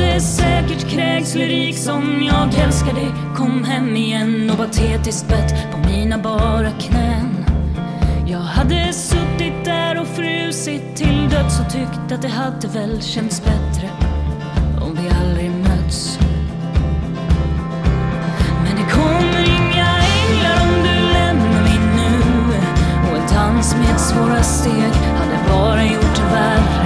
hade säkert kräkts lyrik som jag älskar Kom hem igen och patetiskt bett på mina bara knän. Jag hade suttit där och frusit till döds och tyckt att det hade väl känts bättre om vi aldrig mötts Men det kommer inga änglar om du lämnar mig nu. Och en dans med svåra steg hade bara gjort det värre.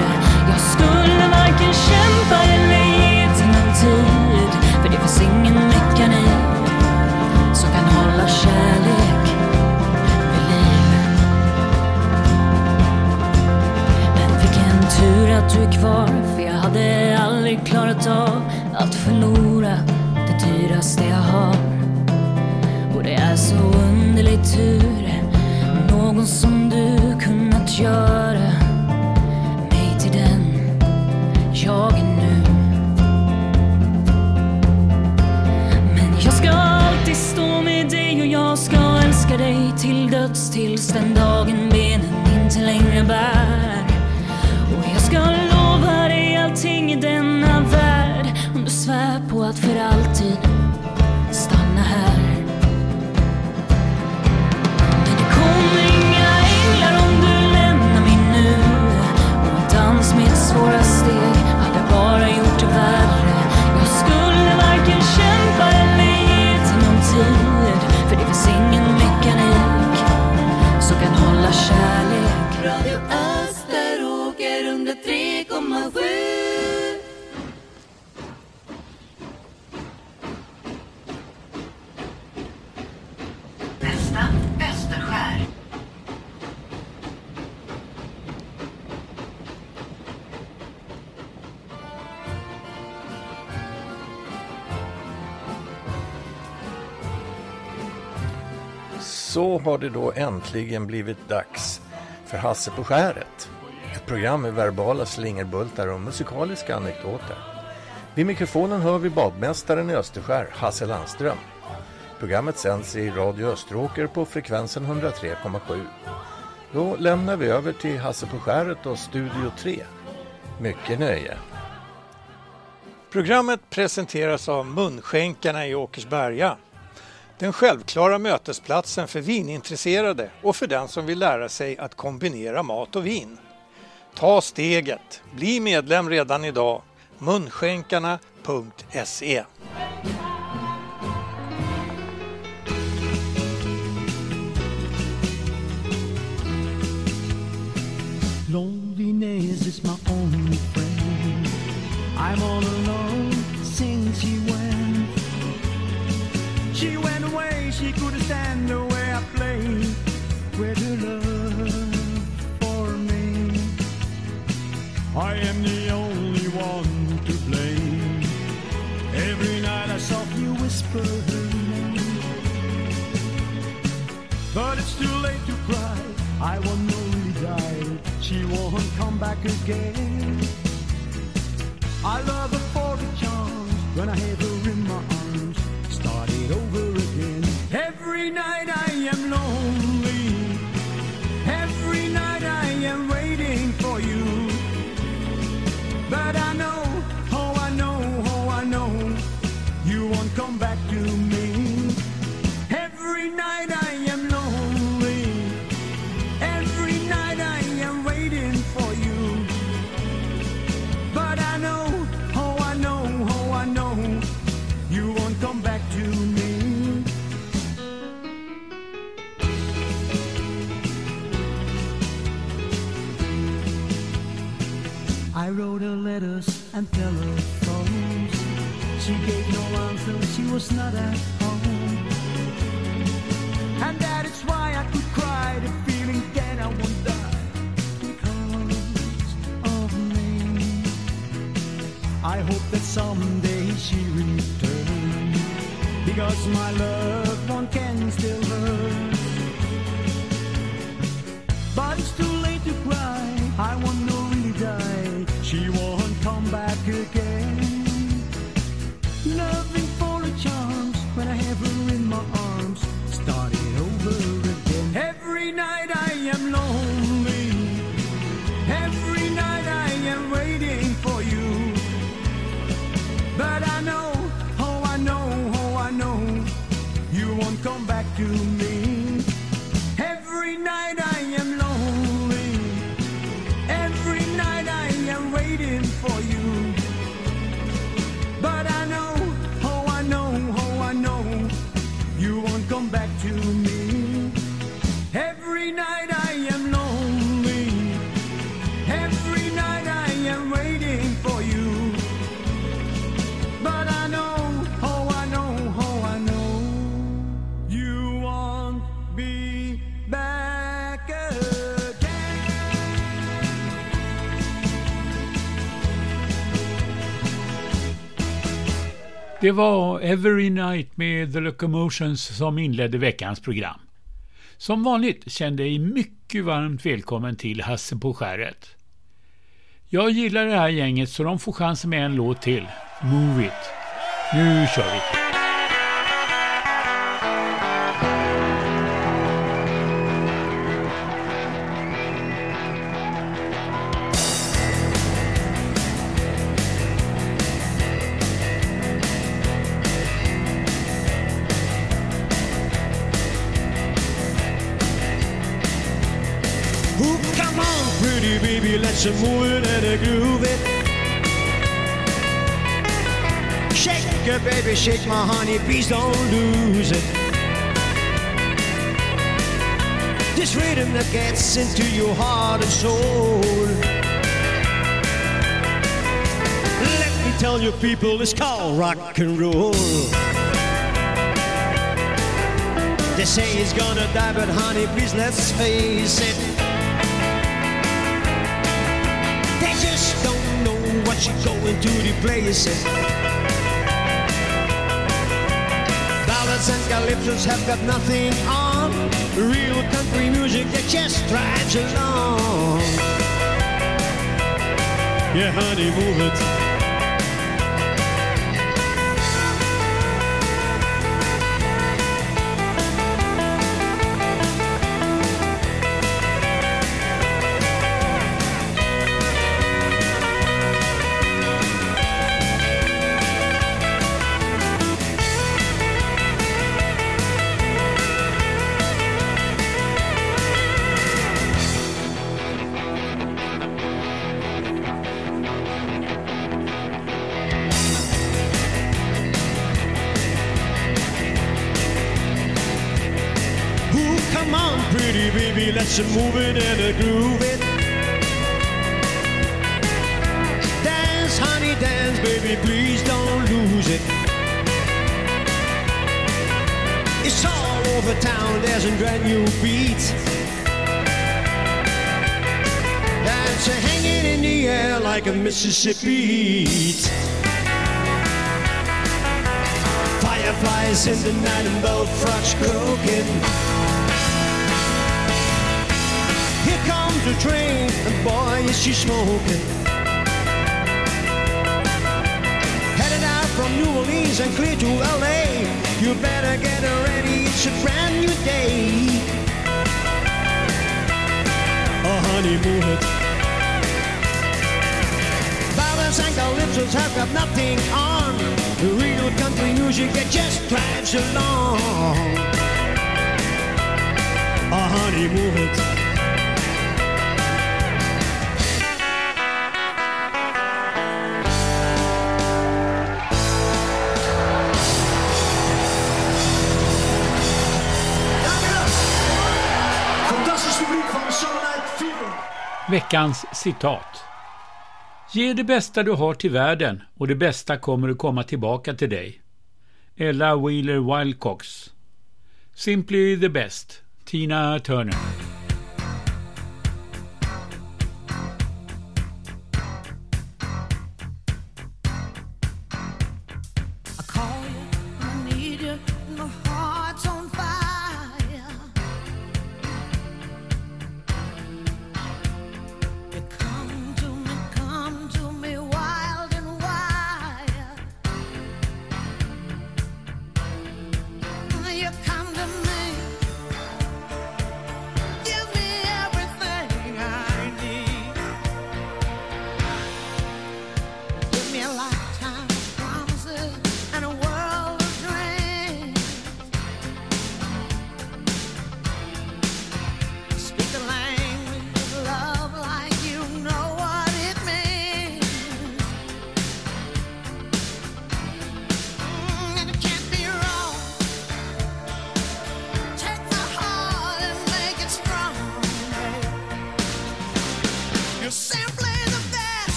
Du är kvar? För jag hade aldrig klarat av att förlora det dyraste jag har. Och det är så underligt hur Någon som du kunnat göra Mig till den jag är nu. Men jag ska alltid stå med dig och jag ska älska dig till döds tills den dagen benen inte längre bär. På Så har det då äntligen blivit dags för Hasse på skäret. Ett program med verbala slingerbultar och musikaliska anekdoter. Vid mikrofonen hör vi badmästaren i Österskär, Hasse Landström. Programmet sänds i Radio Österåker på frekvensen 103,7. Då lämnar vi över till Hasse på skäret och Studio 3. Mycket nöje. Programmet presenteras av Munskänkarna i Åkersberga. Den självklara mötesplatsen för vinintresserade och för den som vill lära sig att kombinera mat och vin. Ta steget, bli medlem redan idag. Munskänkarna.se Loneliness is my only friend. I'm all alone couldn't stand the way I played with her love for me. I am the only one to blame. Every night I softly whisper her name. But it's too late to cry. I won't only die. She won't come back again. I love her for the charms when I have her am known. I wrote her letters and telephones. She gave no answer, she was not at home. And that is why I could cry the feeling that I won't die because of me. I hope that someday she returns because my loved one can still hurt. back to me. Det var Every Night med The Locomotions som inledde veckans program. Som vanligt kände jag mycket varmt välkommen till Hasse på skäret. Jag gillar det här gänget så de får chansen med en låt till. Move It. Nu kör vi! Let's move it and groove it. Shake it, baby, shake my honey, please don't lose it. This rhythm that gets into your heart and soul. Let me tell you, people, it's called rock and roll. They say he's gonna die, but honey, please let's face it. What you going to the places. Ballads and calypsos have got nothing on. Real country music that just drives along. Yeah, honey, move it. It groove it. Dance, honey, dance, baby, please don't lose it. It's all over town, there's a brand new beat. That's hanging in the air like a Mississippi heat. Fireflies in the night and bullfrogs croaking. The train, and boy, is she smoking. Headed out from New Orleans and clear to LA. You better get ready, it's a brand new day. Honey, move it. Ballads and calypsos have got nothing on. The real country music that just drives along. Oh, honey, Veckans citat. Ge det bästa du har till världen och det bästa kommer att komma tillbaka till dig. Ella Wheeler Wilcox. Simply the best. Tina Turner.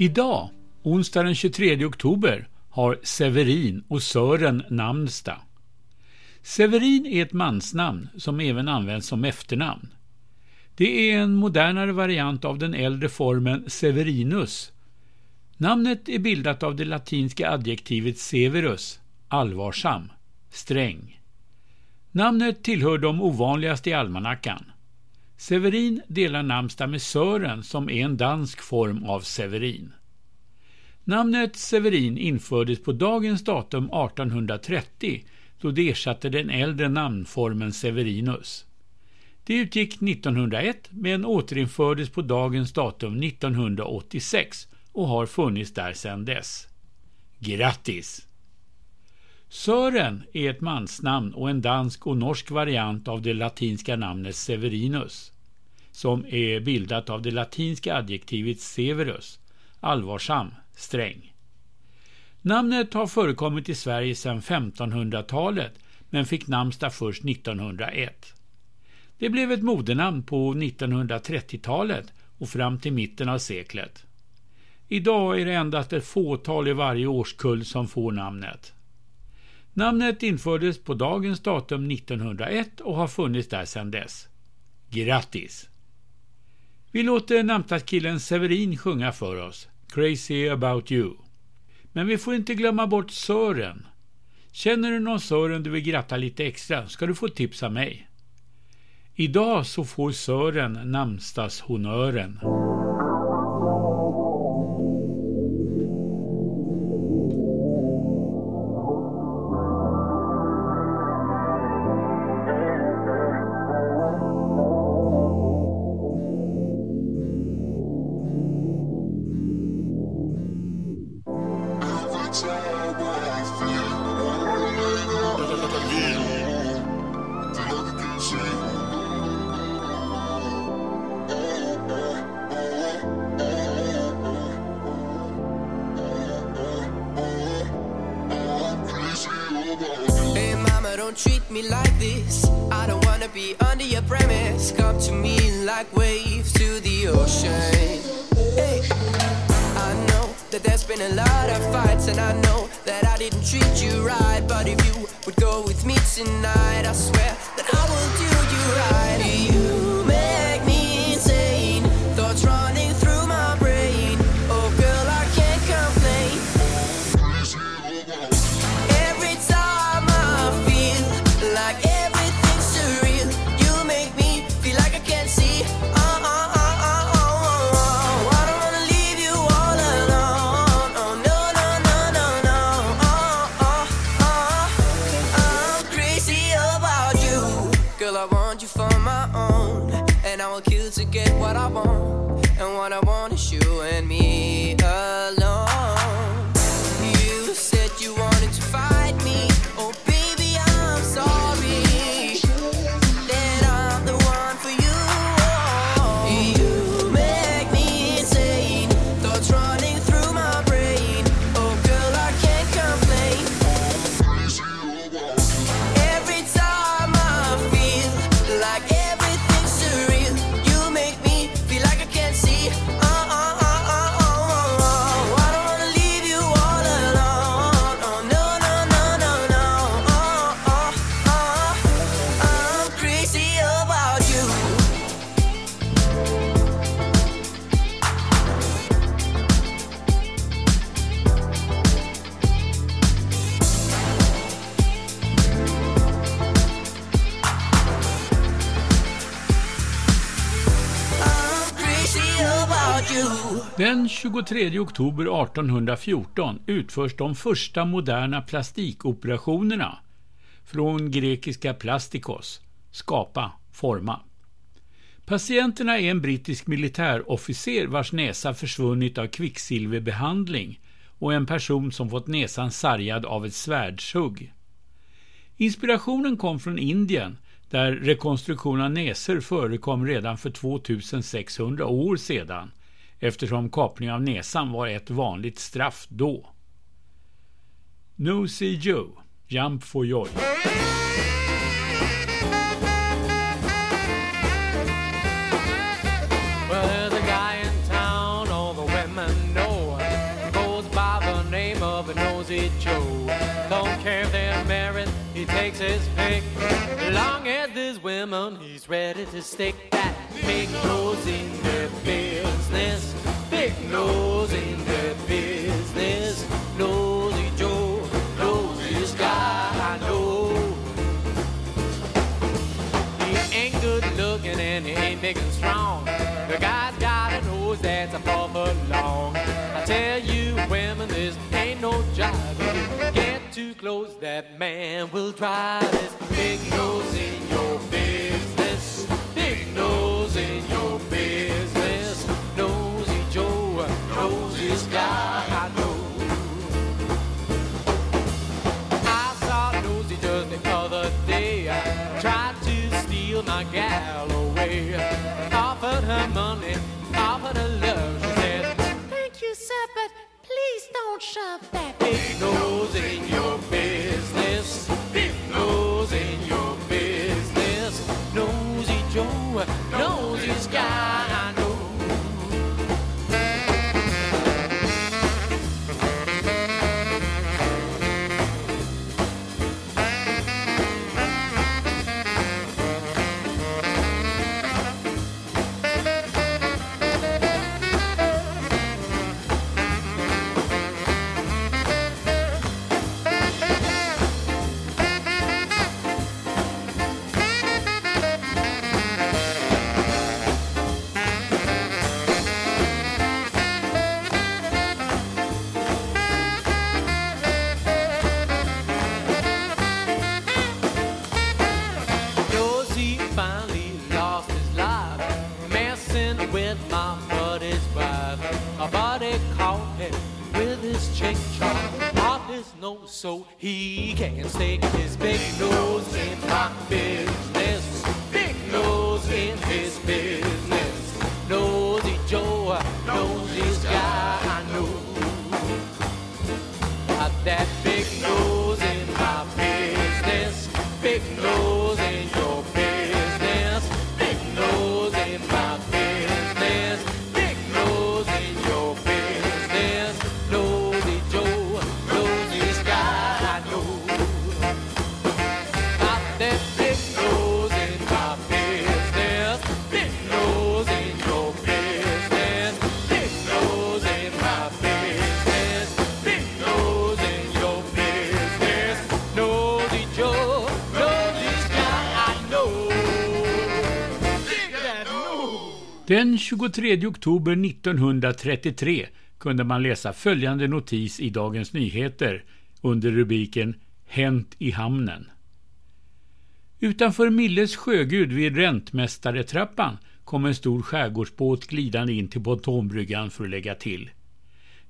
Idag, onsdag den 23 oktober, har Severin och Sören namnsdag. Severin är ett mansnamn som även används som efternamn. Det är en modernare variant av den äldre formen Severinus. Namnet är bildat av det latinska adjektivet severus, allvarsam, sträng. Namnet tillhör de ovanligaste i almanackan. Severin delar namnsdag med Sören som är en dansk form av Severin. Namnet Severin infördes på dagens datum 1830 då det ersatte den äldre namnformen Severinus. Det utgick 1901 men återinfördes på dagens datum 1986 och har funnits där sedan dess. Grattis! Sören är ett mansnamn och en dansk och norsk variant av det latinska namnet Severinus, som är bildat av det latinska adjektivet severus, allvarsam, sträng. Namnet har förekommit i Sverige sedan 1500-talet men fick namnsdag först 1901. Det blev ett modenamn på 1930-talet och fram till mitten av seklet. Idag är det endast ett fåtal i varje årskull som får namnet. Namnet infördes på dagens datum 1901 och har funnits där sedan dess. Grattis! Vi låter namnsdagskillen Severin sjunga för oss, Crazy about you. Men vi får inte glömma bort Sören. Känner du någon Sören du vill gratta lite extra ska du få tips av mig. Idag så får Sören namnsdagshonören. Wanna be under your premise. Come to me like waves to the ocean. Hey, I know that there's been a lot of fights, and I know that I didn't treat you right. But if you would go with me tonight, I swear that I will do you right. 23 oktober 1814 utförs de första moderna plastikoperationerna från grekiska plastikos, skapa, forma. Patienterna är en brittisk militärofficer vars näsa försvunnit av kvicksilverbehandling och en person som fått näsan sargad av ett svärdshugg. Inspirationen kom från Indien där rekonstruktion av näsor förekom redan för 2600 år sedan eftersom kapning av näsan var ett vanligt straff då. Nosy Joe, Jump for Joy. Joe. Don't care if they're married, he takes his pick. Long as there's women, he's ready to stick that big nose in their business. Big nose in their business. Nosy Joe, nosy guy I know. He ain't good looking and he ain't big and strong. The guy's got a nose that's a close, that man will drive his big nose in your business. Big nose in your business. Nosy Joe, nosy guy I know. I saw Nosy just the other day. Tried to steal my gal away. Offered her money, offered her love. She said, Thank you, sir, but please don't shove that big nose in your so he can stick his big nose Den 23 oktober 1933 kunde man läsa följande notis i Dagens Nyheter under rubriken Hänt i hamnen. Utanför Milles sjögud vid Räntmästaretrappan kom en stor skärgårdsbåt glidande in till pontonbryggan för att lägga till.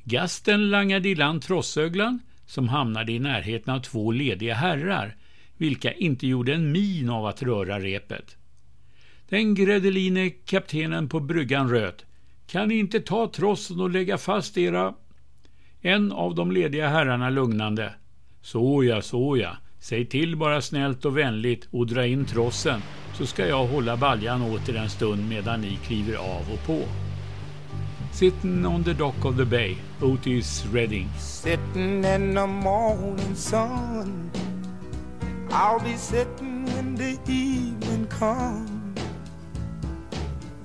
Gasten langade i land trossöglan som hamnade i närheten av två lediga herrar vilka inte gjorde en min av att röra repet. Den gredeline kaptenen på bryggan röt. Kan ni inte ta trossen och lägga fast era... En av de lediga herrarna lugnande. Såja, såja. Säg till bara snällt och vänligt och dra in trossen så ska jag hålla baljan åt er en stund medan ni kliver av och på. Sitting on the dock of the bay, Otis Redding. Sitting in the morning sun. I'll be sitting when the evening comes.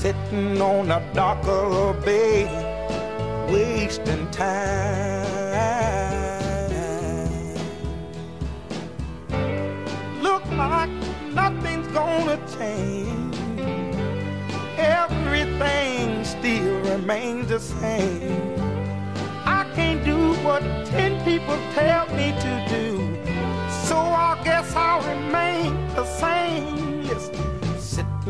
Sitting on a dock of the bay, wasting time. Look like nothing's gonna change. Everything still remains the same. I can't do what ten people tell me to do. So I guess I'll remain the same. Yes,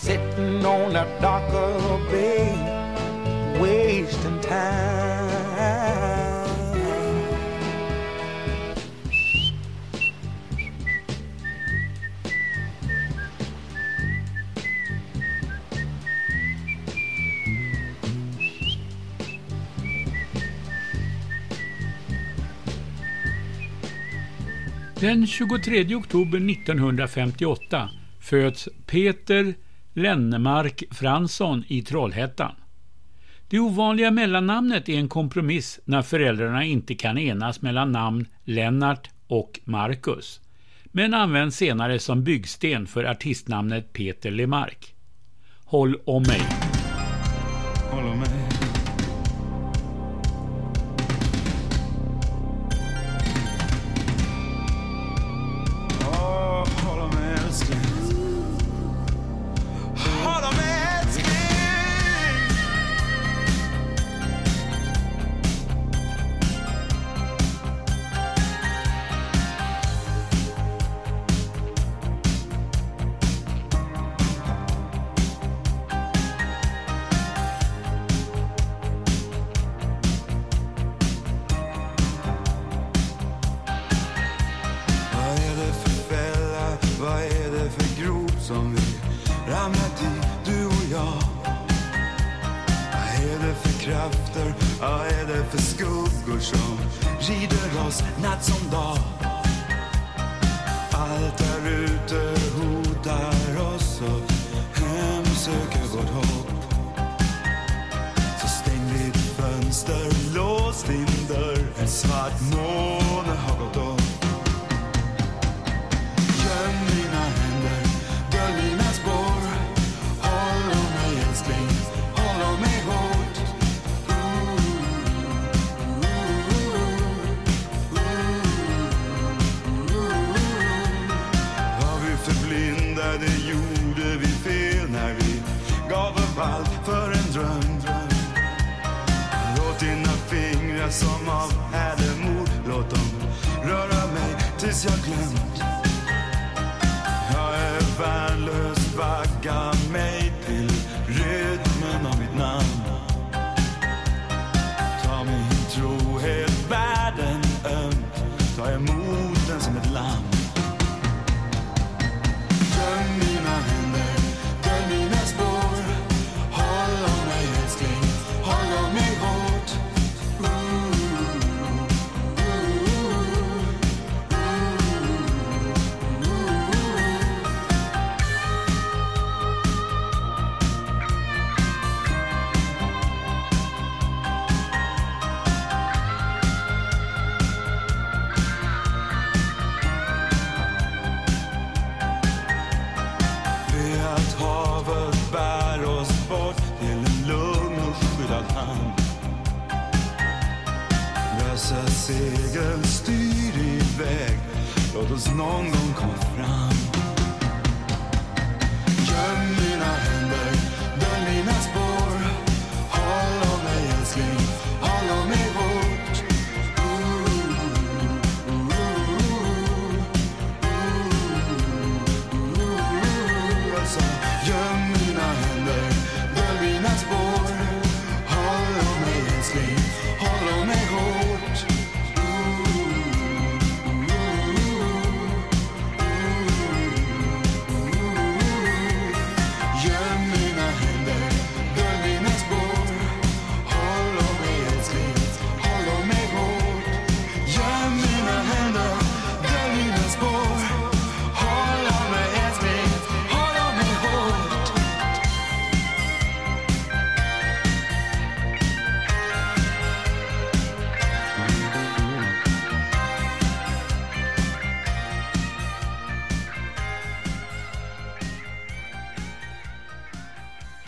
Sitting on the dock of a bay, wasting time. Den 23 oktober 1958 föds Peter Lennemark Fransson i Trollhättan. Det ovanliga mellannamnet är en kompromiss när föräldrarna inte kan enas mellan namn Lennart och Marcus, men används senare som byggsten för artistnamnet Peter Lemark. Håll om mig. Håll om mig. det gjorde vi fel när vi gav upp allt för en dröm, dröm. Låt dina fingrar som av ädelmod, låt dem röra mig tills jag glömt Låt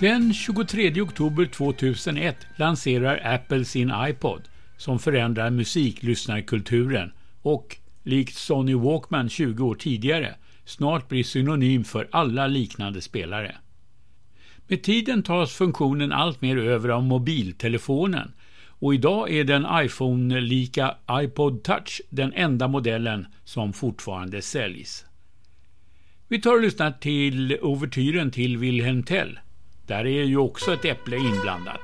Den 23 oktober 2001 lanserar Apple sin iPod som förändrar musiklyssnarkulturen och, likt Sony Walkman 20 år tidigare, snart blir synonym för alla liknande spelare. Med tiden tas funktionen allt mer över av mobiltelefonen och idag är den iPhone-lika iPod Touch den enda modellen som fortfarande säljs. Vi tar och lyssnar till ouvertyren till Wilhelm Tell. Där är ju också ett äpple inblandat.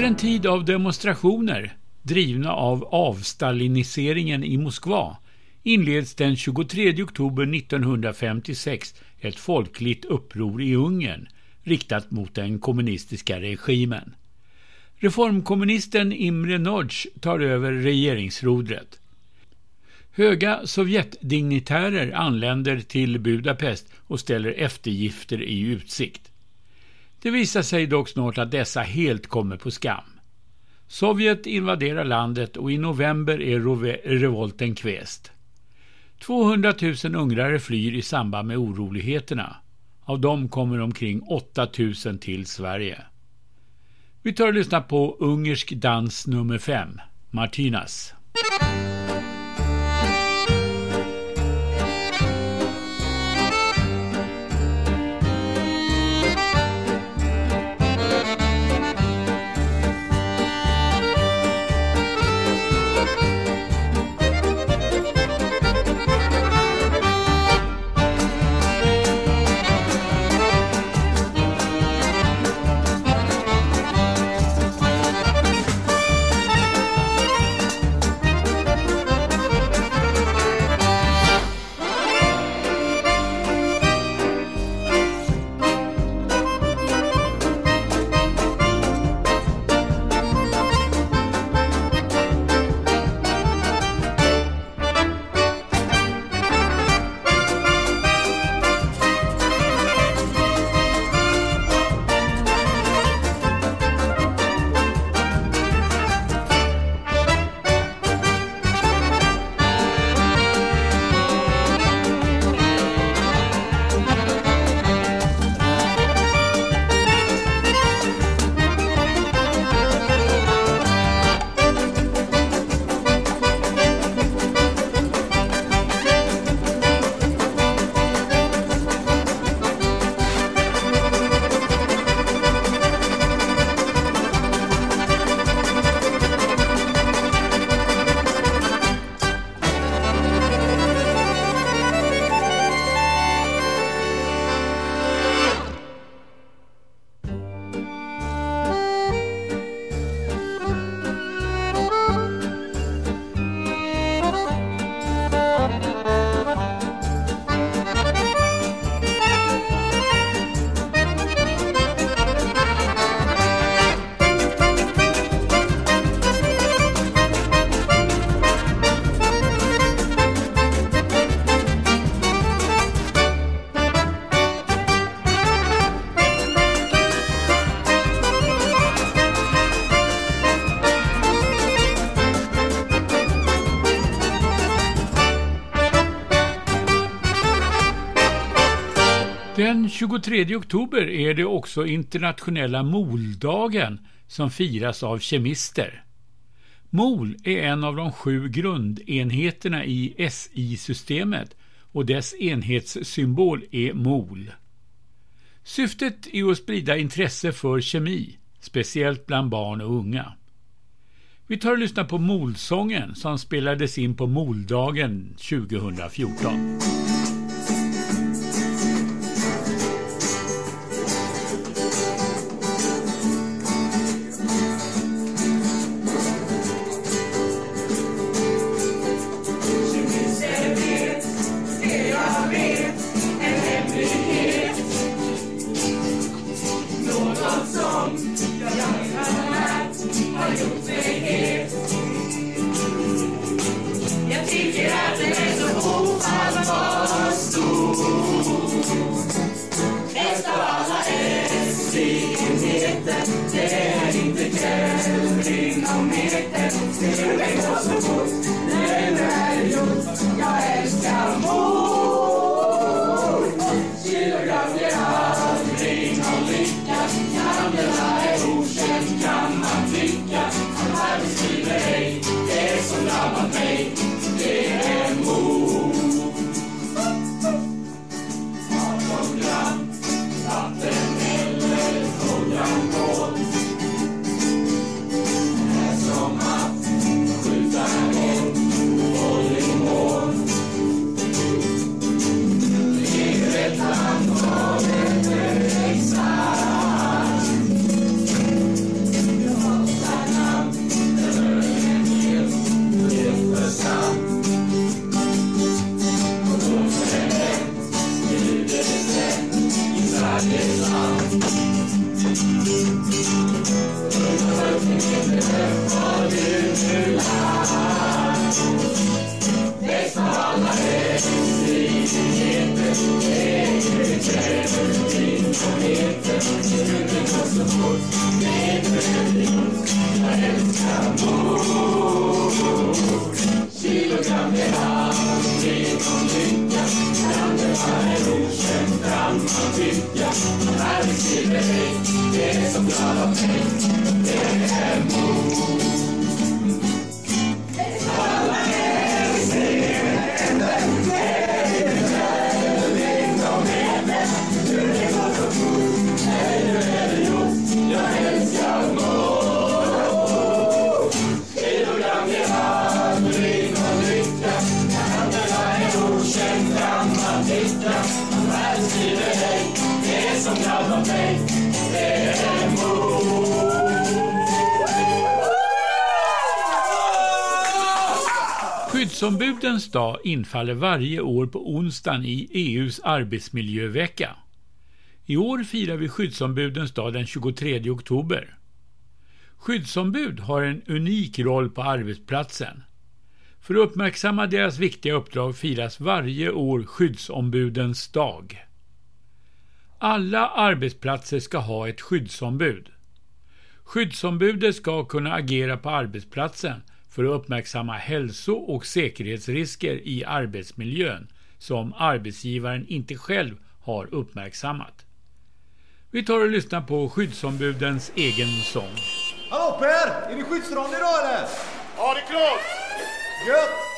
Efter en tid av demonstrationer, drivna av avstaliniseringen i Moskva, inleds den 23 oktober 1956 ett folkligt uppror i Ungern riktat mot den kommunistiska regimen. Reformkommunisten Imre Nagy tar över regeringsrodret. Höga Sovjetdignitärer anländer till Budapest och ställer eftergifter i utsikt. Det visar sig dock snart att dessa helt kommer på skam. Sovjet invaderar landet och i november är revolten kväst. 200 000 ungrare flyr i samband med oroligheterna. Av dem kommer omkring 8 000 till Sverige. Vi tar och lyssnar på ungersk dans nummer 5, Martinas. 23 oktober är det också internationella moldagen som firas av kemister. Mol är en av de sju grundenheterna i SI-systemet och dess enhetssymbol är mol. Syftet är att sprida intresse för kemi, speciellt bland barn och unga. Vi tar och lyssnar på Molsången som spelades in på Moldagen 2014. Infaller varje år på onsdagen i EUs arbetsmiljövecka. I år firar vi skyddsombudens dag den 23 oktober. Skyddsombud har en unik roll på arbetsplatsen. För att uppmärksamma deras viktiga uppdrag firas varje år skyddsombudens dag. Alla arbetsplatser ska ha ett skyddsombud. Skyddsombudet ska kunna agera på arbetsplatsen för att uppmärksamma hälso och säkerhetsrisker i arbetsmiljön som arbetsgivaren inte själv har uppmärksammat. Vi tar och lyssnar på skyddsombudens egen sång. Hallå Per! Är det skyddsrond idag eller? Ja, det är klart! Gött!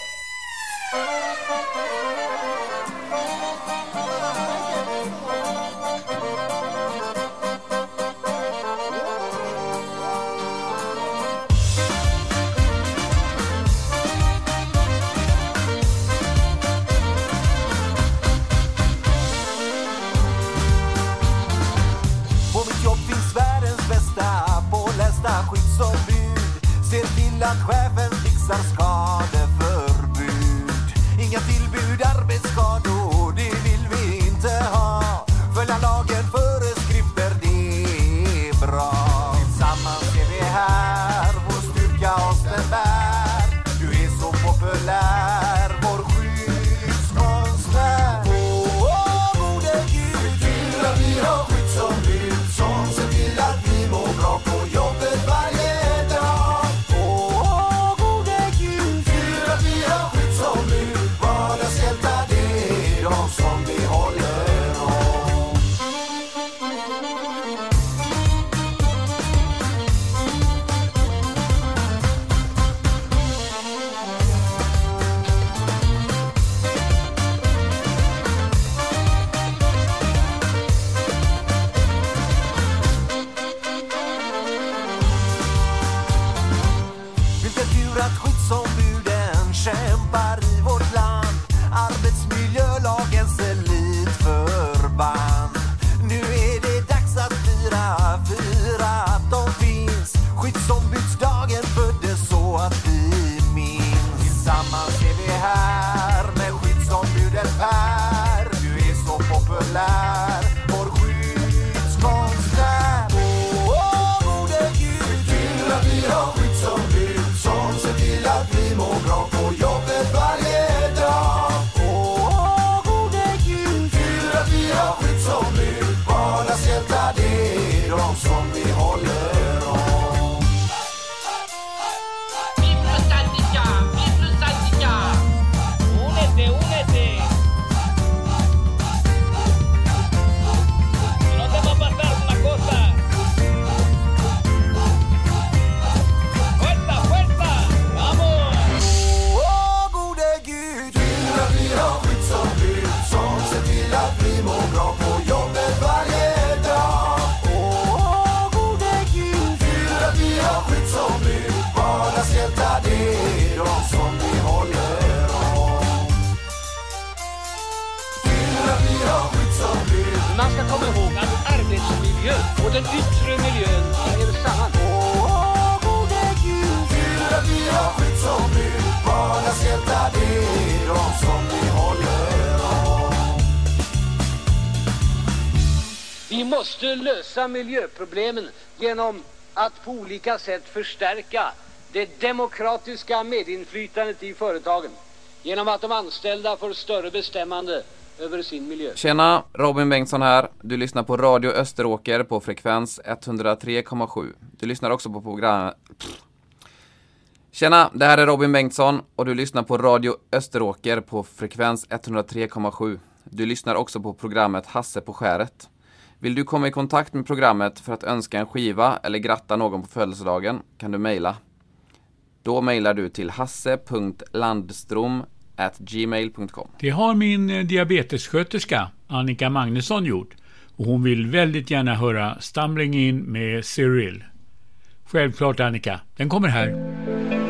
Yttre miljön hänger samman. Åh, gode Gud, kul att vi har skyddsombud. Vardagshjältar, det är de som vi håller om. Vi måste lösa miljöproblemen genom att på olika sätt förstärka det demokratiska medinflytandet i företagen. Genom att de anställda får större bestämmande över sin miljö. Tjena, Robin Bengtsson här. Du lyssnar på Radio Österåker på frekvens 103,7. Du lyssnar också på programmet... Tjena, det här är Robin Bengtsson och du lyssnar på Radio Österåker på frekvens 103,7. Du lyssnar också på programmet Hasse på skäret. Vill du komma i kontakt med programmet för att önska en skiva eller gratta någon på födelsedagen kan du mejla. Då mejlar du till hasse.landstrom gmail.com. Det har min eh, diabetessköterska Annika Magnusson gjort och hon vill väldigt gärna höra Stumbling In med Cyril. Självklart Annika, den kommer här.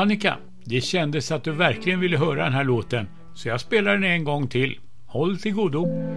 Annika, det kändes att du verkligen ville höra den här låten, så jag spelar den en gång till. Håll till godo!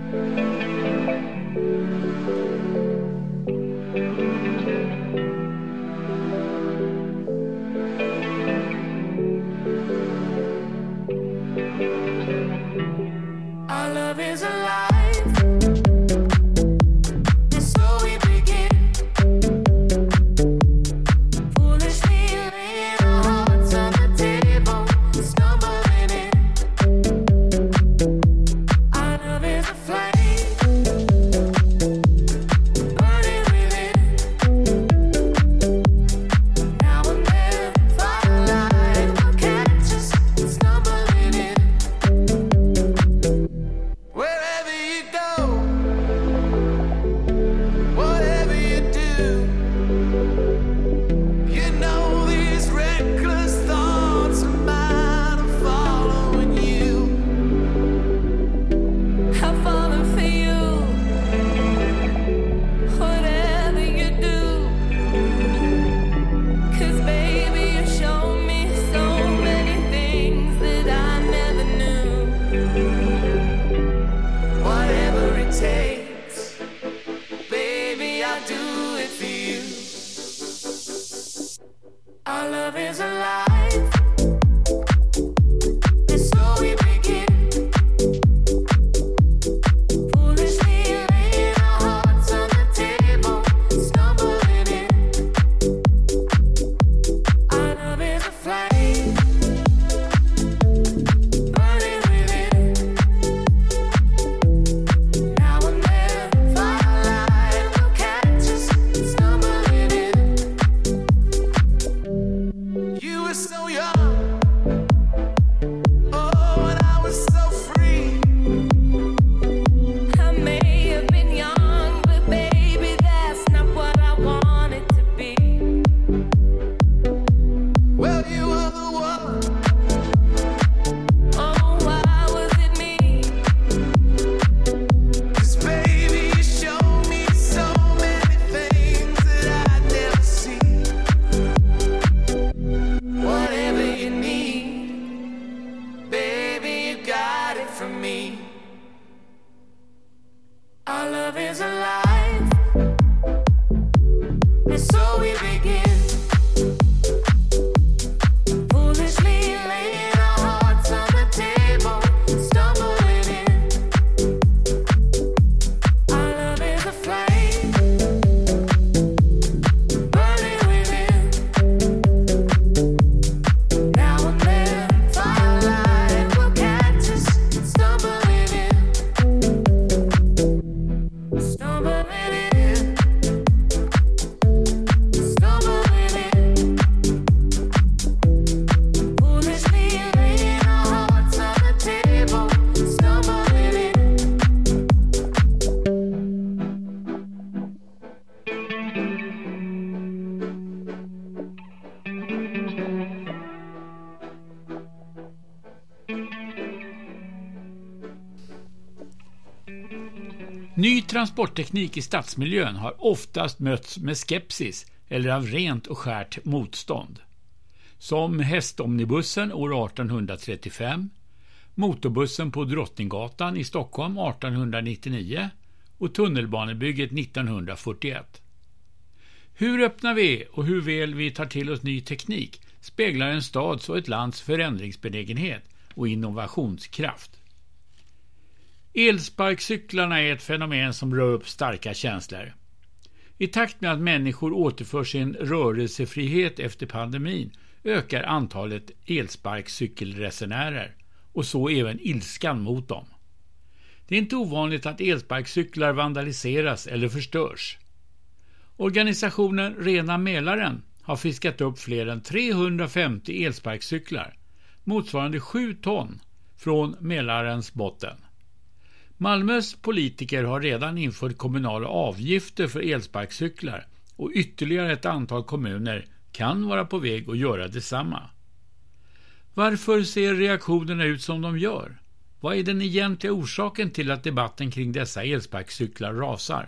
Ny transportteknik i stadsmiljön har oftast mötts med skepsis eller av rent och skärt motstånd. Som hästomnibussen år 1835, motorbussen på Drottninggatan i Stockholm 1899 och tunnelbanebygget 1941. Hur öppna vi är och hur väl vi tar till oss ny teknik speglar en stads och ett lands förändringsbenägenhet och innovationskraft. Elsparkcyklarna är ett fenomen som rör upp starka känslor. I takt med att människor återför sin rörelsefrihet efter pandemin ökar antalet elsparkcykelresenärer och så även ilskan mot dem. Det är inte ovanligt att elsparkcyklar vandaliseras eller förstörs. Organisationen Rena Mälaren har fiskat upp fler än 350 elsparkcyklar, motsvarande 7 ton, från Mälarens botten. Malmös politiker har redan infört kommunala avgifter för elsparkcyklar och ytterligare ett antal kommuner kan vara på väg att göra detsamma. Varför ser reaktionerna ut som de gör? Vad är den egentliga orsaken till att debatten kring dessa elsparkcyklar rasar?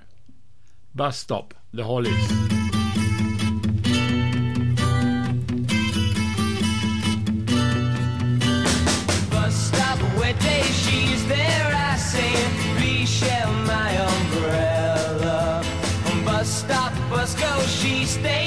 Bus Stop, The Hollies. stay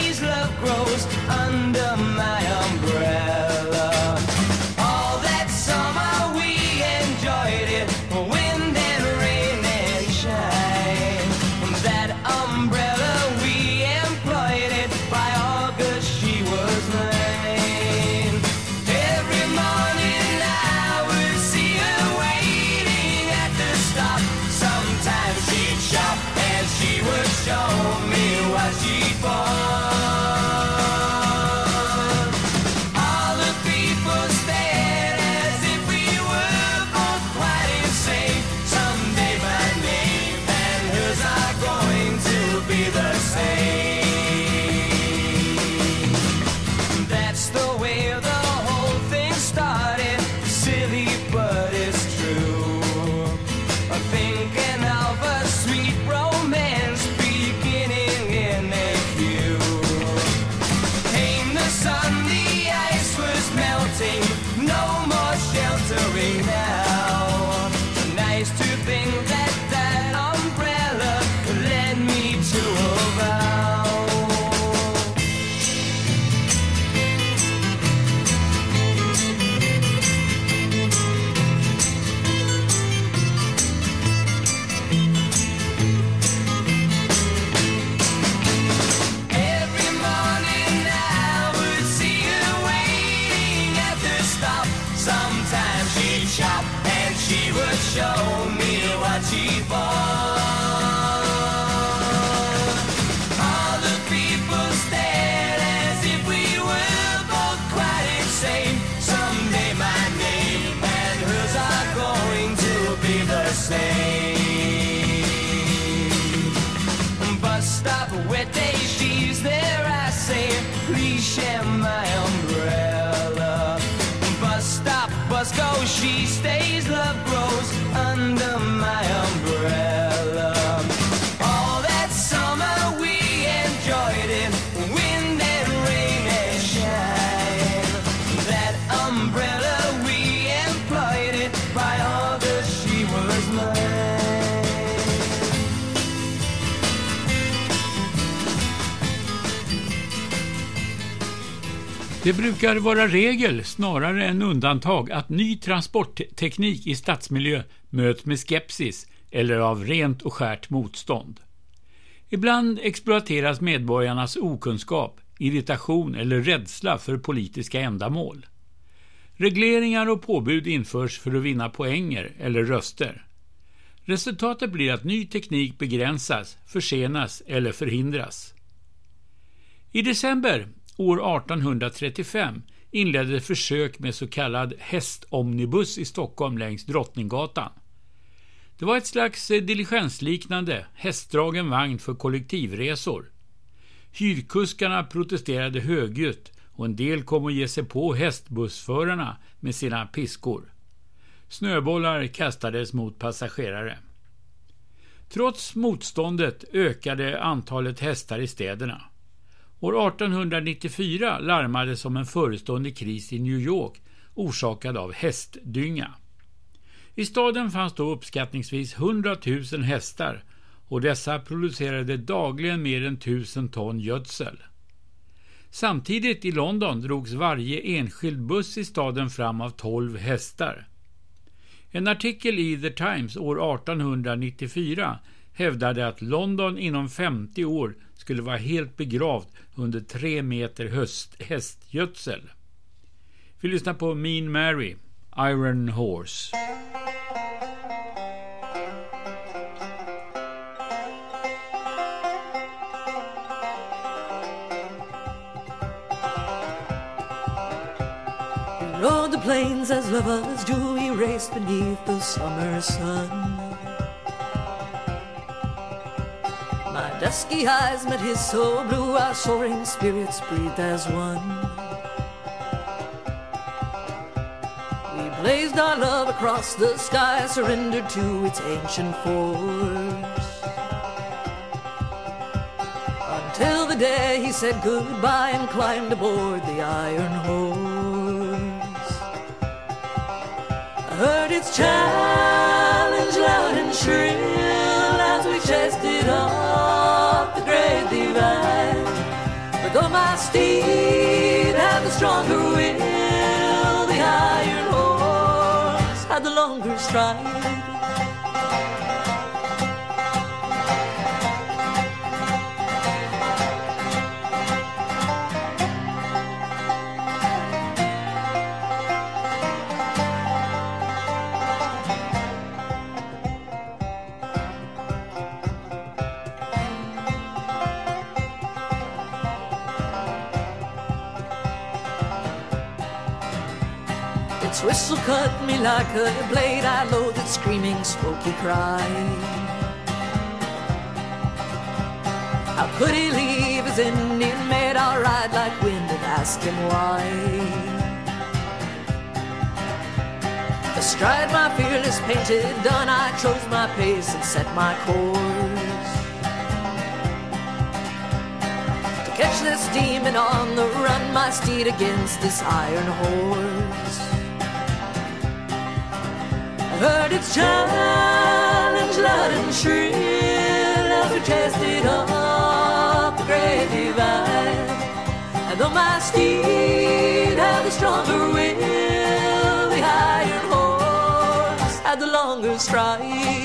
Det brukar vara regel snarare än undantag att ny transportteknik i stadsmiljö möts med skepsis eller av rent och skärt motstånd. Ibland exploateras medborgarnas okunskap, irritation eller rädsla för politiska ändamål. Regleringar och påbud införs för att vinna poänger eller röster. Resultatet blir att ny teknik begränsas, försenas eller förhindras. I december år 1835 inleddes försök med så kallad hästomnibus i Stockholm längs Drottninggatan. Det var ett slags eh, diligensliknande, hästdragen vagn för kollektivresor. Hyrkuskarna protesterade högljutt och en del kom att ge sig på hästbussförarna med sina piskor. Snöbollar kastades mot passagerare. Trots motståndet ökade antalet hästar i städerna. År 1894 larmades om en förestående kris i New York orsakad av hästdynga. I staden fanns då uppskattningsvis 100 000 hästar och dessa producerade dagligen mer än 1000 ton gödsel. Samtidigt i London drogs varje enskild buss i staden fram av 12 hästar. En artikel i The Times år 1894 hävdade att London inom 50 år skulle vara helt begravt under tre meter höst, hästgödsel. Vi lyssnar på Mean Mary, Iron Horse. We rode the plains as lovers do, we raced beneath the summer sun. Dusky eyes met his so blue, our soaring spirits breathed as one. We blazed our love across the sky, surrendered to its ancient force. Until the day he said goodbye and climbed aboard the iron horse. I heard its challenge loud and shrill as we chased it up But though my steed had the stronger will, the iron horse had the longer stride. Whistle cut me like a blade. I loathed its screaming, smoky cry. How could he leave his Indian maid? I'll ride like wind and ask him why. Astride my fearless painted dun, I chose my pace and set my course. To catch this demon on the run, my steed against this iron horse. Heard its challenge loud and shrill as we chased it up the great divide. And though my steed had the stronger will, the iron horse had the longer stride.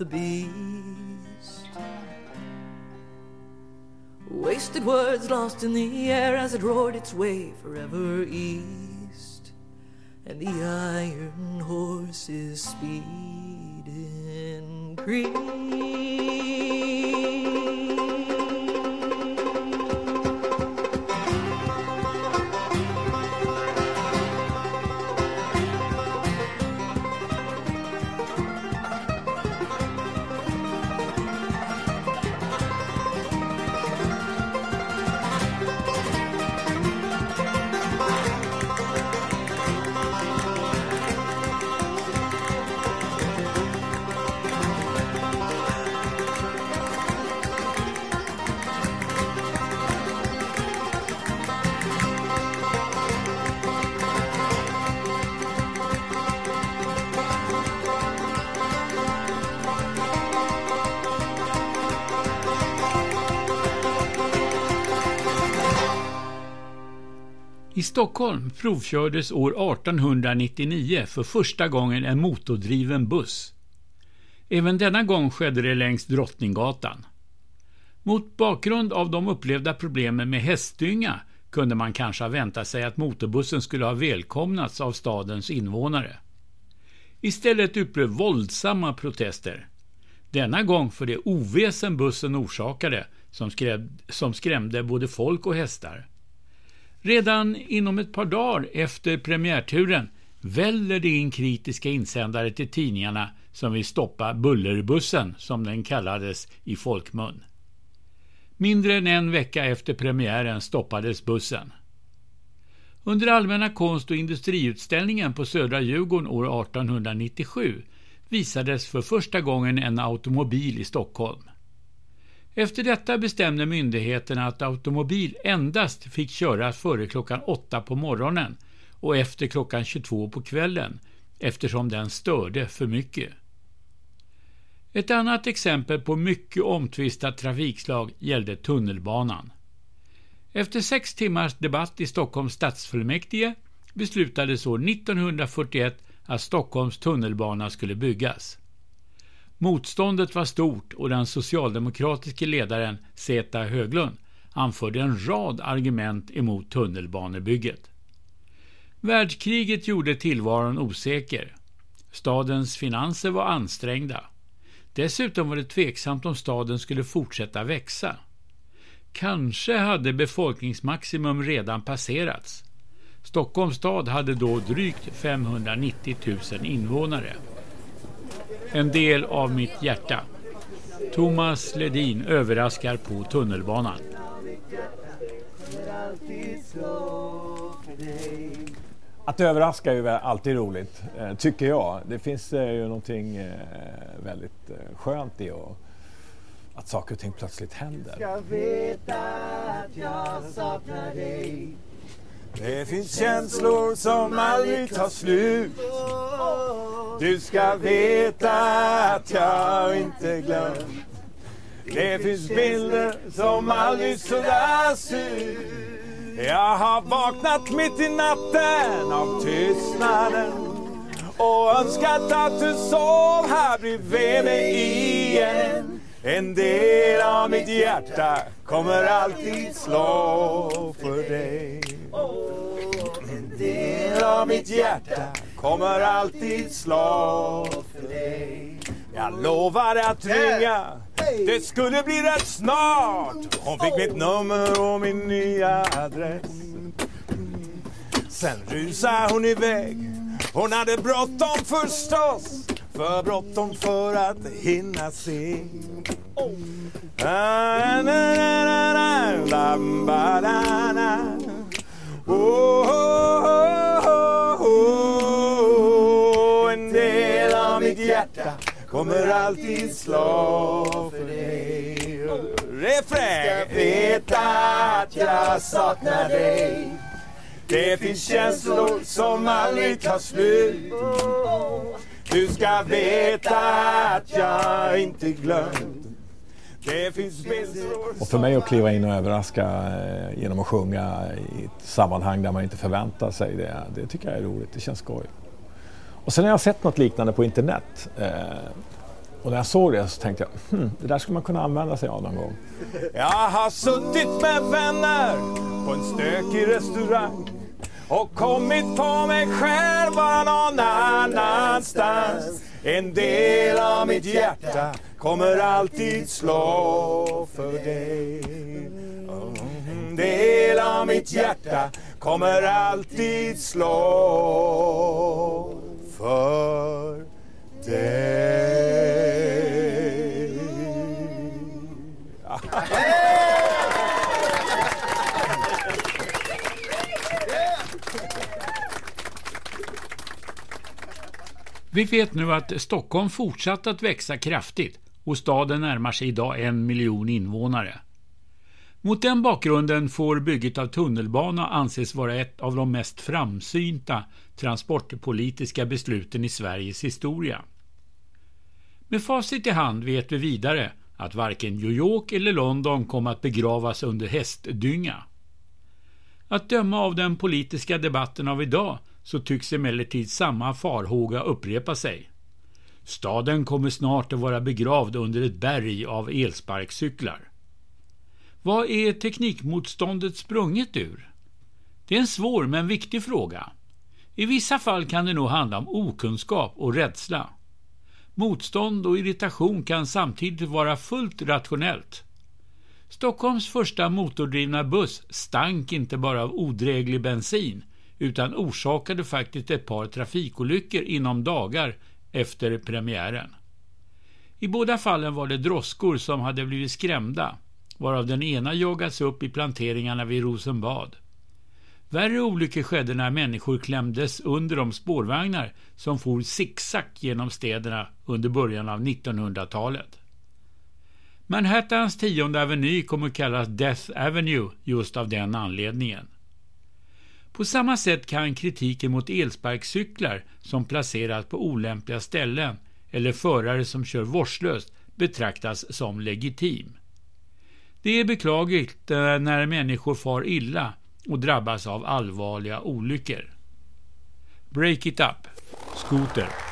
The beast. Wasted words lost in the air as it roared its way forever east. And the iron horse's speed increased. I Stockholm provkördes år 1899 för första gången en motordriven buss. Även denna gång skedde det längs Drottninggatan. Mot bakgrund av de upplevda problemen med hästdynga kunde man kanske ha väntat sig att motorbussen skulle ha välkomnats av stadens invånare. Istället utbröt våldsamma protester. Denna gång för det oväsen bussen orsakade som, skrämde både folk och hästar. Redan inom ett par dagar efter premiärturen väller det in kritiska insändare till tidningarna som vill stoppa Bullerbussen, som den kallades i folkmun. Mindre än en vecka efter premiären stoppades bussen. Under allmänna konst- och industriutställningen på Södra Djurgården år 1897 visades för första gången en automobil i Stockholm. Efter detta bestämde myndigheterna att automobil endast fick köras före klockan 8 på morgonen och efter klockan 22 på kvällen eftersom den störde för mycket. Ett annat exempel på mycket omtvistat trafikslag gällde tunnelbanan. Efter sex timmars debatt i Stockholms stadsfullmäktige beslutades år 1941 att Stockholms tunnelbana skulle byggas. Motståndet var stort och den socialdemokratiske ledaren Z Höglund anförde en rad argument emot tunnelbanebygget. Världskriget gjorde tillvaron osäker. Stadens finanser var ansträngda. Dessutom var det tveksamt om staden skulle fortsätta växa. Kanske hade befolkningsmaximum redan passerats. Stockholms stad hade då drygt 590 000 invånare. En del av mitt hjärta. Thomas Ledin överraskar på tunnelbanan. Att överraska är ju alltid roligt, eh, tycker jag. Det finns eh, ju någonting eh, väldigt skönt i att, att saker och ting plötsligt händer. Det finns känslor som aldrig tar slut. Du ska veta att jag inte glömt. Det finns bilder som aldrig suddas ut. Jag har vaknat mitt i natten av tystnaden och önskat att du sov här bredvid mig igen. En del av mitt hjärta kommer alltid slå för dig. En del av mitt hjärta kommer alltid slå för dig. Jag lovade att ringa, det skulle bli rätt snart. Hon fick mitt nummer och min nya adress. Sen rusade hon iväg, hon hade bråttom förstås. För bråttom för att hinna se. Oh, oh. En del av mitt hjärta kommer alltid slå för dig. Refräng! Ska veta att jag saknar dig. Det finns känslor som aldrig tar slut. Du ska veta att jag inte glömt. Det finns känslor Och för mig att kliva in och överraska eh, genom att sjunga i ett sammanhang där man inte förväntar sig det, det tycker jag är roligt. Det känns skoj. Och sen har jag sett något liknande på internet. Eh, och när jag såg det så tänkte jag, hm, det där skulle man kunna använda sig av någon gång. Jag har suttit med vänner på en stökig restaurang och kommit på mig själv bara någon annanstans. En del av mitt hjärta kommer alltid slå för dig. En del av mitt hjärta kommer alltid slå för dig. Vi vet nu att Stockholm fortsatt att växa kraftigt och staden närmar sig idag en miljon invånare. Mot den bakgrunden får bygget av tunnelbana anses vara ett av de mest framsynta transportpolitiska besluten i Sveriges historia. Med facit i hand vet vi vidare att varken New York eller London kom att begravas under hästdynga. Att döma av den politiska debatten av idag så tycks emellertid samma farhåga upprepa sig. Staden kommer snart att vara begravd under ett berg av elsparkcyklar. Vad är teknikmotståndet sprunget ur? Det är en svår men viktig fråga. I vissa fall kan det nog handla om okunskap och rädsla. Motstånd och irritation kan samtidigt vara fullt rationellt. Stockholms första motordrivna buss stank inte bara av odräglig bensin utan orsakade faktiskt ett par trafikolyckor inom dagar efter premiären. I båda fallen var det droskor som hade blivit skrämda, varav den ena jagats upp i planteringarna vid Rosenbad. Värre olyckor skedde när människor klämdes under de spårvagnar som for zigzag genom städerna under början av 1900-talet. Manhattans tionde aveny kommer att kallas Death Avenue just av den anledningen. På samma sätt kan kritiken mot elsparkcyklar som placeras på olämpliga ställen eller förare som kör vårdslöst betraktas som legitim. Det är beklagligt eh, när människor far illa och drabbas av allvarliga olyckor. Break it up, skoter.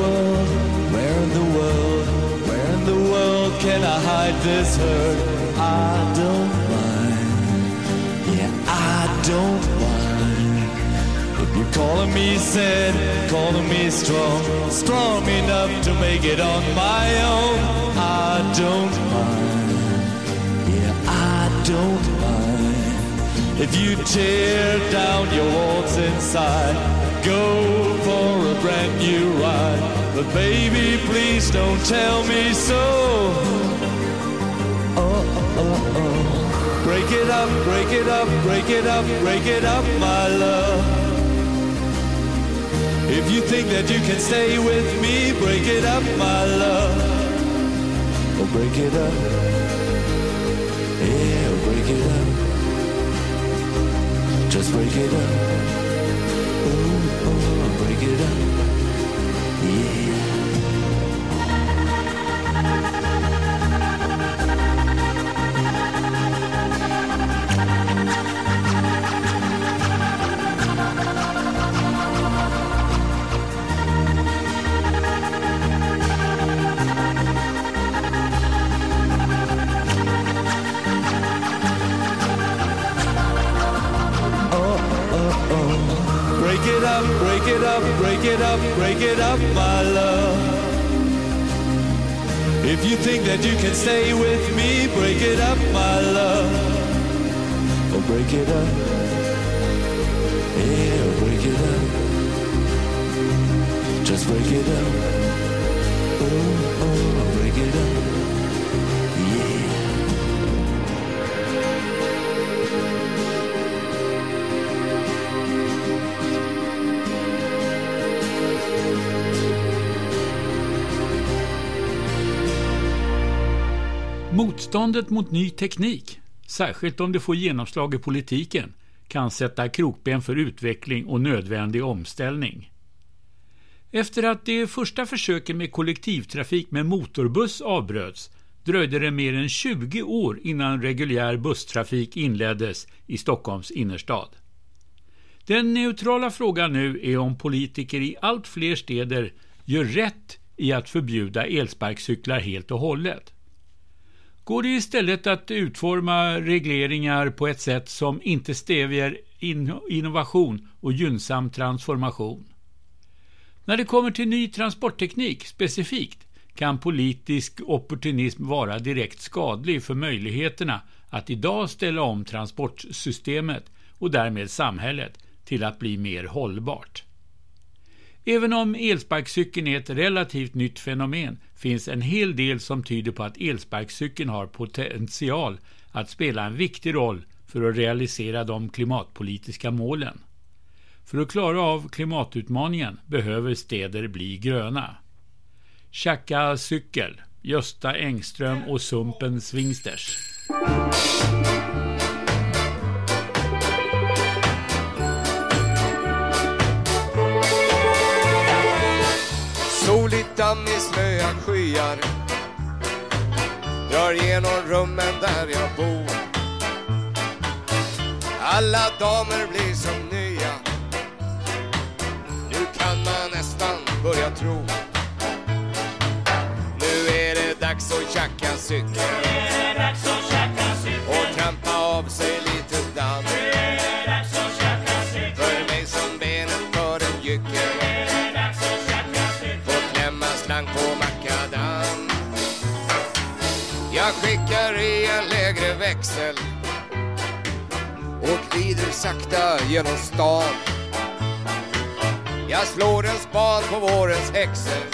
World, where in the world, where in the world can I hide this hurt? I don't mind. Yeah, I don't mind. If you're calling me sad, calling me strong, strong enough to make it on my own, I don't mind. Yeah, I don't mind. If you tear down your walls inside, go for a brand new ride. But baby, please don't tell me so. Oh. Break it up, break it up, break it up, break it up, my love. If you think that you can stay with me, break it up, my love. Oh, break it up. Yeah, break it up. Just break it up. Break it up. Break it up, break it up, break it up, break it up, my love. If you think that you can stay with me, break it up, my love. Oh, break it up. Yeah, break it up. Just break it up. Motståndet mot ny teknik, särskilt om det får genomslag i politiken, kan sätta krokben för utveckling och nödvändig omställning. Efter att de första försöken med kollektivtrafik med motorbuss avbröts dröjde det mer än 20 år innan reguljär busstrafik inleddes i Stockholms innerstad. Den neutrala frågan nu är om politiker i allt fler städer gör rätt i att förbjuda elsparkcyklar helt och hållet. Går det istället att utforma regleringar på ett sätt som inte stävjar in innovation och gynnsam transformation? När det kommer till ny transportteknik specifikt kan politisk opportunism vara direkt skadlig för möjligheterna att idag ställa om transportsystemet och därmed samhället till att bli mer hållbart. Även om elsparkcykeln är ett relativt nytt fenomen finns en hel del som tyder på att elsparkcykeln har potential att spela en viktig roll för att realisera de klimatpolitiska målen. För att klara av klimatutmaningen behöver städer bli gröna. Tjacka cykel, Gösta Engström och Sumpen Swingsters. Soligt damm i slöa skyar. Drar genom rummen där jag bor. Alla damer blir som nya. Nu kan man nästan börja tro. Nu är det dags att tjacka cykeln. Glider sakta genom stan. Jag slår en span på vårens häxor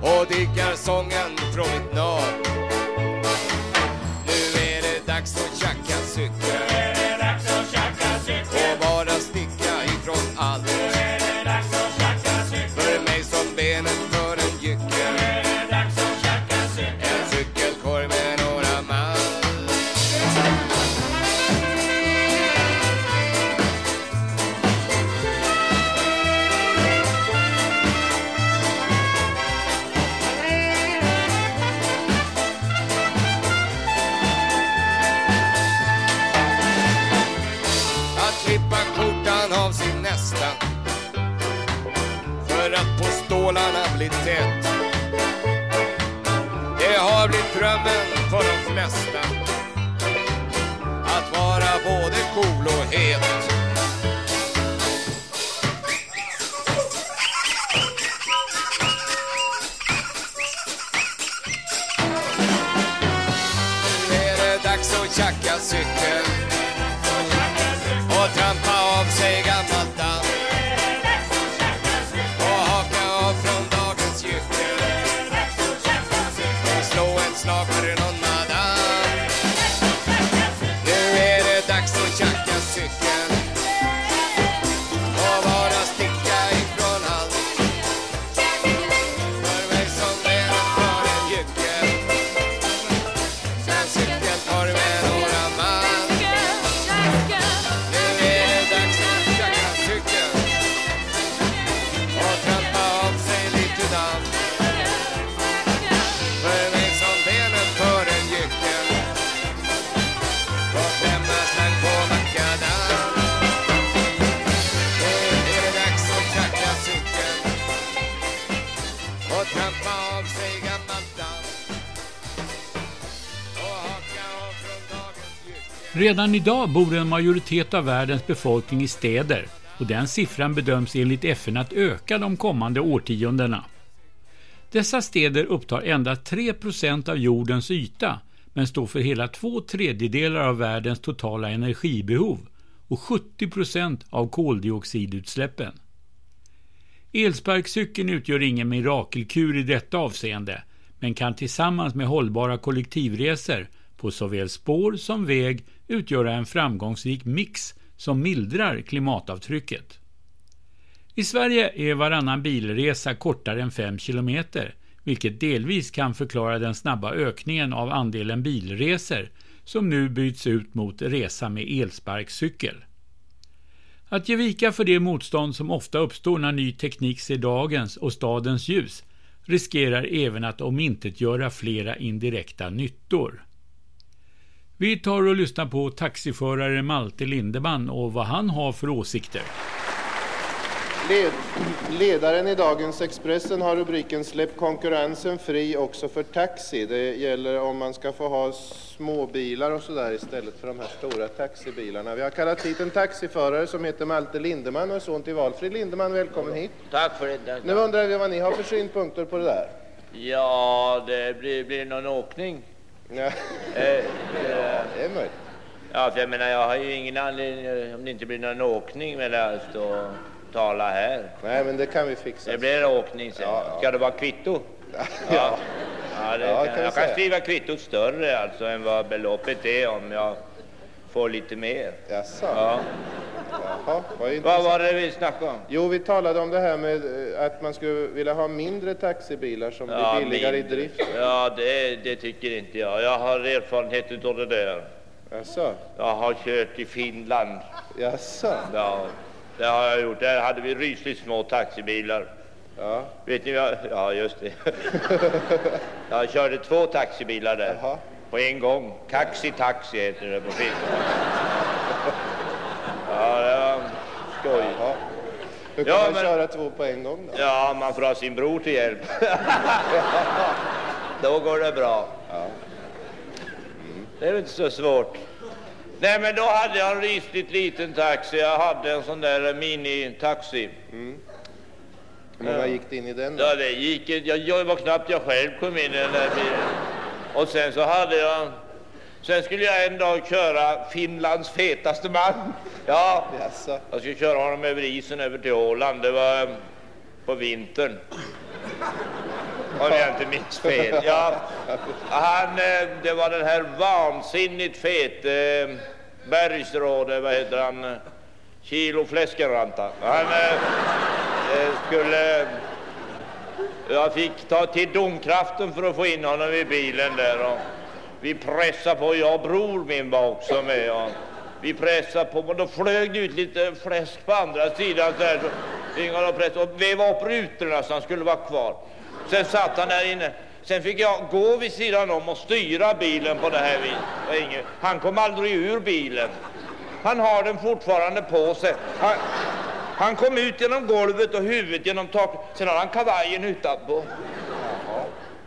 och diggar sången från mitt nav. Nu är det dags att tjacka cykeln att blir tätt. Det har blivit drömmen för de flesta. Att vara både cool och het. Nu är det dags att tjacka cykeln Redan idag bor en majoritet av världens befolkning i städer och den siffran bedöms enligt FN att öka de kommande årtiondena. Dessa städer upptar endast 3% av jordens yta men står för hela två tredjedelar av världens totala energibehov och 70% av koldioxidutsläppen. Elsparkcykeln utgör ingen mirakelkur i detta avseende men kan tillsammans med hållbara kollektivresor på såväl spår som väg utgöra en framgångsrik mix som mildrar klimatavtrycket. I Sverige är varannan bilresa kortare än 5 km, vilket delvis kan förklara den snabba ökningen av andelen bilresor som nu byts ut mot resa med elsparkcykel. Att ge vika för det motstånd som ofta uppstår när ny teknik ser dagens och stadens ljus riskerar även att omintetgöra flera indirekta nyttor. Vi tar och lyssnar på taxiförare Malte Lindeman och vad han har för åsikter. Led, ledaren i dagens Expressen har rubriken Släpp konkurrensen fri också för taxi. Det gäller om man ska få ha småbilar och sådär istället för de här stora taxibilarna. Vi har kallat hit en taxiförare som heter Malte Lindeman och är son till Valfrid Lindeman. Välkommen hit. Tack för det. Tack. Nu undrar vi vad ni har för synpunkter på det där. Ja, det blir, blir någon åkning. Ja. Eh, Det eh, är möjligt. ja, för jag menar, jag har ju ingen anledning, eh, om det inte blir någon åkning, med att stå och tala här. Nej, men det kan vi fixa. Det blir åkning sen. Ska det vara kvitto? Ja. Ja, det Ja, kan, kan vi jag kan skriva kvittot större alltså än vad beloppet är om jag får lite mer. Jaså? Ja. Jaha, vad, Vad var det vi snackade om? Jo, vi talade om det här med eh, att man skulle vilja ha mindre taxibilar som Ja, blir billigare mindre. i drift. Ja, det, det tycker inte jag. Jag har erfarenhet av det där. Jaså? Jag har kört i Finland. Jaså? Ja, det har jag gjort. Där hade vi rysligt små taxibilar. Ja. Vet ni vad? Ja, just det. jag körde två taxibilar där. På en gång. Kaxi Taxi heter det på finska. Ja, det var skoj. Hur kan Ja, man men- köra två på en gång då? Ja, man får ha sin bror till hjälp. Då går det bra. Det är väl inte så svårt. Nej, men då hade jag en rysligt liten taxi. Jag hade en sån där mini-taxi. Hur många gick det in i den då? Ja, det gick jag, jag var knappt jag själv kom in i den där bilen. Och sen så hade jag... Sen skulle jag en dag köra Finlands fetaste man. Ja, jag skulle köra honom över isen över till Åland. Det var eh, på vintern. Om jag inte minns fel. Ja, han, eh, det var den här vansinnigt fet eh, bergsråde, vad heter han, Kilo Fläskenranta. Han skulle... Jag fick ta till domkraften för att få in honom i bilen där. Och vi pressade på, jag och bror min var också med. Ja. vi pressade på, men då flög det ut lite fläsk på andra sidan. Så här, så fick och pressa och veva upp rutorna så han skulle vara kvar. Sen satt han där inne. Sen fick jag gå vid sidan om och styra bilen på det här viset. Han kom aldrig ur bilen. Han har den fortfarande på sig. Han, han kom ut genom golvet och huvudet genom taket. Sen har han kavajen utanpå.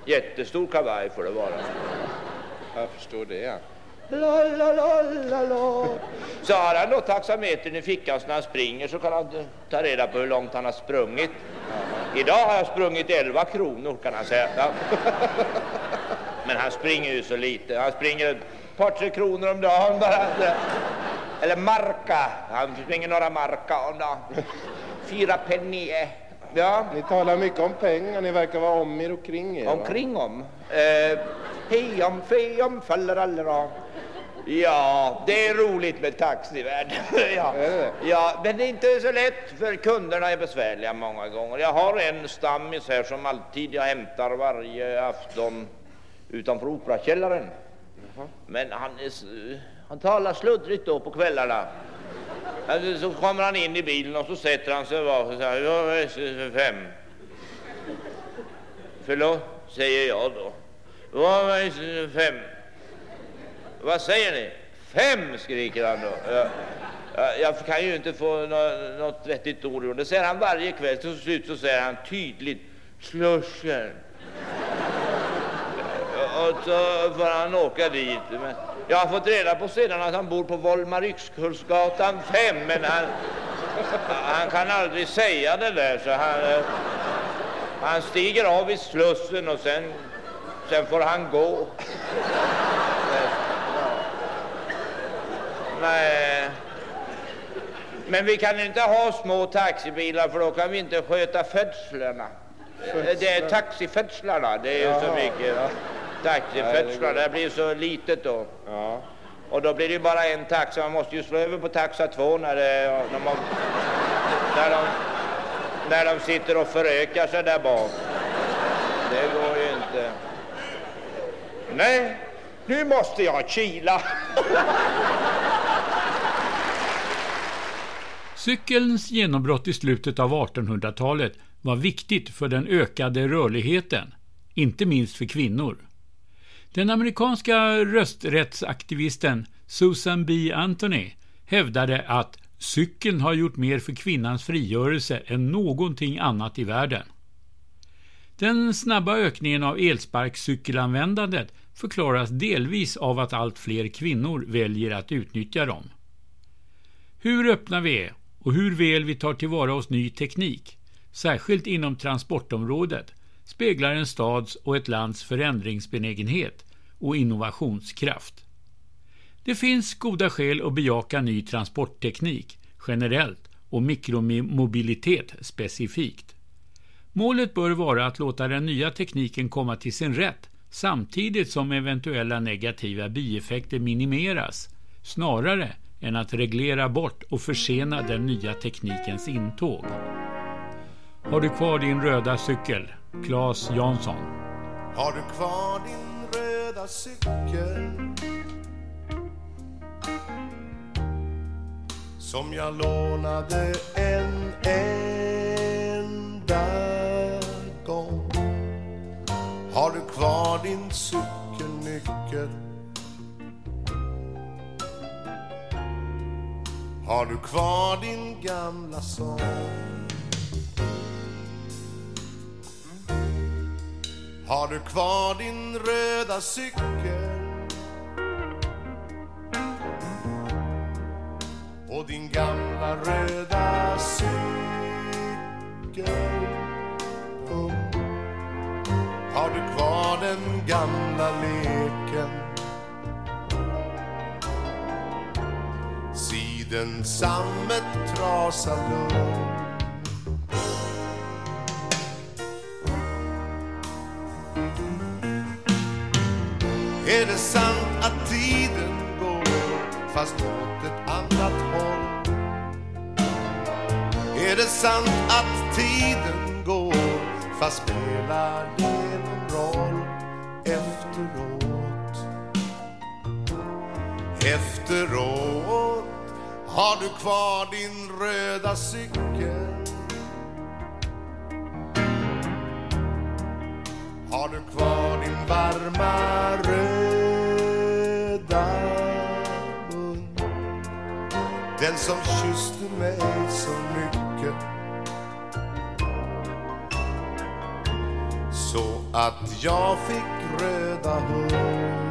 Jättestor kavaj får det vara. Jag förstår det. La, la, la, la, la. Så har han då taxametern i fickan så när han springer så kan han ta reda på hur långt han har sprungit. Idag har jag sprungit 11 kronor kan han säga. Ja. Men han springer ju så lite. Han springer ett par, tre kronor om dagen bara. Eller marka. Han springer några marka om dagen. Fyra pennier. Ja. Ni talar mycket om pengar, ni verkar vara om er och kring er. va? Omkring om. Eh, hej om fe om faller allra. Ja, det är roligt med taxivärlden. ja. ja, men det är inte så lätt för kunderna är besvärliga många gånger. Jag har en stammis här som alltid jag hämtar varje afton utanför Operakällaren. Men han, är, han talar sluddrigt då på kvällarna. Alltså, så kommer han in i bilen och så sätter han sig bak och säger fem. Förlåt, säger jag då. Fem? Vad säger ni? Fem, skriker han då. Jag kan ju inte få nå- något vettigt ord ur det. säger han varje kväll. Till slut så säger han tydligt Slushen. och så får han åka dit. Men jag har fått reda på sedan att han bor på Volmar Yxkullsgatan 5, men han, han kan aldrig säga det där så han, eh, han stiger av i Slussen och sen, sen får han gå. Nej. Men vi kan inte ha små taxibilar för då kan vi inte sköta födslarna. Det är taxifödslarna, det är ju så mycket. Ja. Taxifödslar, det blir så litet då. Och då blir det ju bara en taxa, man måste ju slå över på taxa två när, det, när, man, när, de, när de sitter och förökar sig där bak. Det går ju inte. Nej, nu måste jag kila. Cykelns genombrott i slutet av 1800-talet var viktigt för den ökade rörligheten, inte minst för kvinnor. Den amerikanska rösträttsaktivisten Susan B. Anthony hävdade att cykeln har gjort mer för kvinnans frigörelse än någonting annat i världen. Den snabba ökningen av elsparkcykelanvändandet förklaras delvis av att allt fler kvinnor väljer att utnyttja dem. Hur öppna vi är och hur väl vi tar tillvara oss ny teknik, särskilt inom transportområdet, speglar en stads och ett lands förändringsbenägenhet och innovationskraft. Det finns goda skäl att bejaka ny transportteknik generellt och mikromobilitet specifikt. Målet bör vara att låta den nya tekniken komma till sin rätt samtidigt som eventuella negativa bieffekter minimeras, snarare än att reglera bort och försena den nya teknikens intåg. Har du kvar din röda cykel? Claes Jansson. Har du kvar din röda cykel? Som jag lånade en enda gång Har du kvar din cykelnyckel? Har du kvar din gamla sång? Har du kvar din röda cykel? Och din gamla röda cykel Har du kvar den gamla leken? Siden sammet trasar lugnt Är det sant att tiden går fast åt ett annat håll? Är det sant att tiden går fast spelar det någon roll efteråt? Efteråt har du kvar din röda cykel Har du kvar din varma röda Den som kysste mig så mycket. Så att jag fick röda hår.